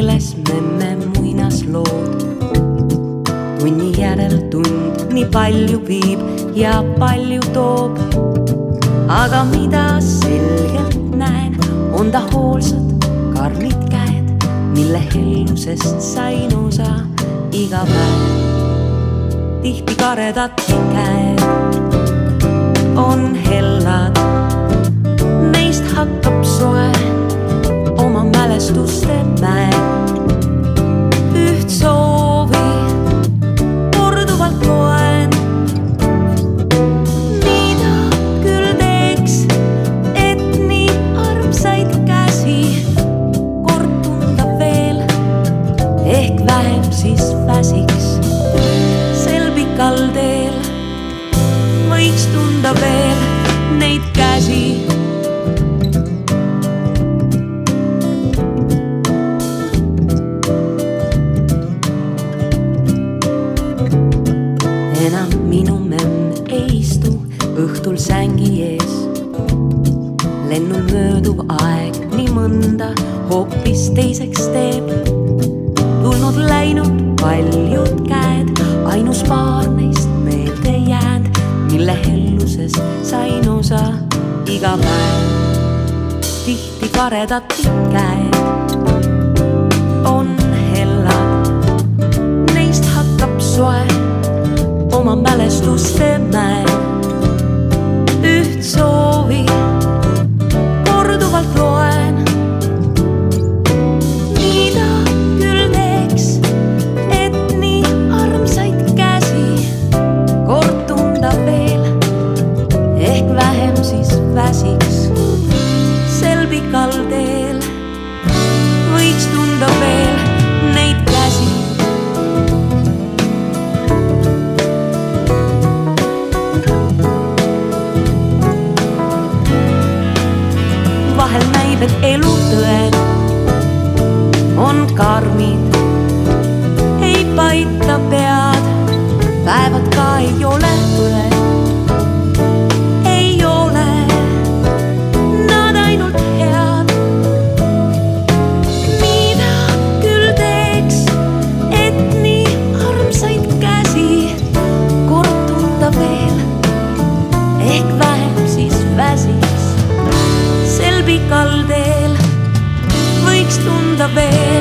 keeles memme muinaslood. tunni järel tund nii palju viib ja palju toob. aga mida selgelt näen, on ta hoolsad karmid käed, mille hellusest sain osa iga päev. tihti karedad käed on hellad, neist hakkab soe oma mälestuste mäe. üht soovi korduvalt loen. mida küll teeks, et nii armsaid käsi kord tunda veel, ehk vähem siis väsiks sel pikal teel võiks tunda veel neid käsi. Õhtul sängi ees. lennul mööduv aeg nii mõnda hoopis teiseks teeb. tulnud-läinud paljud käed, ainus paar neist meelde jäänud, mille helluses sain osa iga päev. tihti karedad käed on hellad, neist hakkab soe oma mälestuste mäe. Siis väsiks sel pikal teel. võiks tunda veel neid käsi vahel näib, et elutõed on karmid, ei paita pead, päevad pikal teel võiks tunda veel.